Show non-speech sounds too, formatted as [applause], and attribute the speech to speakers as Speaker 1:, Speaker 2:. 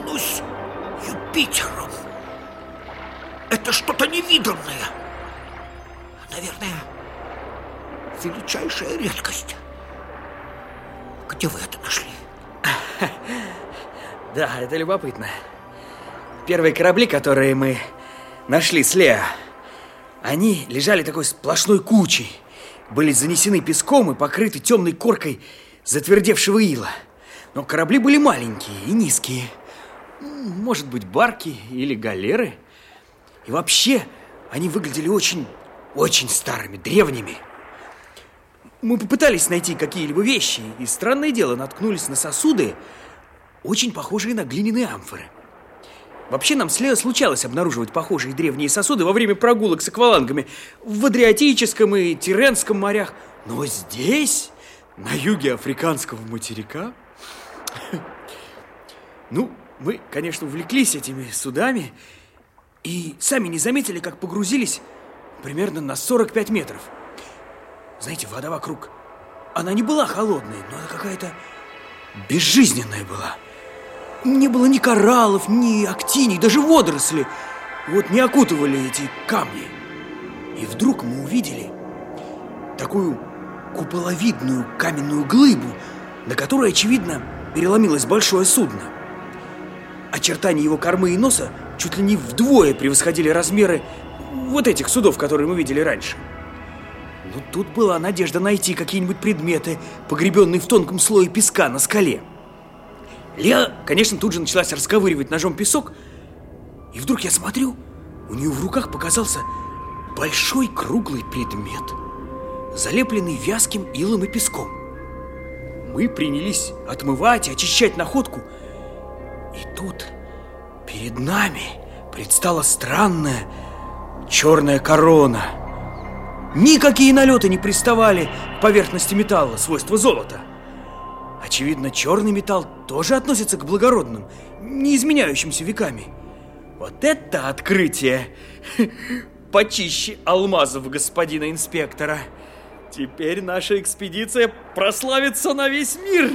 Speaker 1: Клянусь Юпитером. Это что-то невиданное. Наверное, величайшая редкость. Где вы это нашли? [laughs]
Speaker 2: Да, это любопытно. Первые корабли, которые мы нашли с Лео, они лежали такой сплошной кучей, были занесены песком и покрыты темной коркой затвердевшего ила. Но корабли были маленькие и низкие. Может быть, барки или галеры. И вообще, они выглядели очень, очень старыми, древними. Мы попытались найти какие-либо вещи, и, странное дело, наткнулись на сосуды, очень похожие на глиняные амфоры. Вообще нам случалось обнаруживать похожие древние сосуды во время прогулок с аквалангами в Адриатическом и Тиренском морях. Но здесь, на юге африканского материка, [laughs] ну, мы, конечно, увлеклись этими судами и сами не заметили, как погрузились примерно на 45 метров. Знаете, вода вокруг, она не была холодной, но она какая-то безжизненная была. Не было ни кораллов, ни актиний, даже водоросли. Вот не окутывали эти камни. И вдруг мы увидели такую куполовидную каменную глыбу, на которой, очевидно, переломилось большое судно. Очертания его кормы и носа чуть ли не вдвое превосходили размеры вот этих судов, которые мы видели раньше. Но тут была надежда найти какие-нибудь предметы, погребенные в тонком слое песка на скале. Леа, конечно, тут же началась расковыривать ножом песок, и вдруг я смотрю, у нее в руках показался большой круглый предмет, залепленный вязким илом и песком. Мы принялись отмывать и очищать находку, и тут перед нами предстала странная черная корона – Никакие налеты не приставали к поверхности металла, свойства золота. Очевидно, черный металл тоже относится к благородным, не изменяющимся веками. Вот это открытие! [laughs] Почище алмазов господина инспектора. Теперь наша экспедиция прославится на весь мир.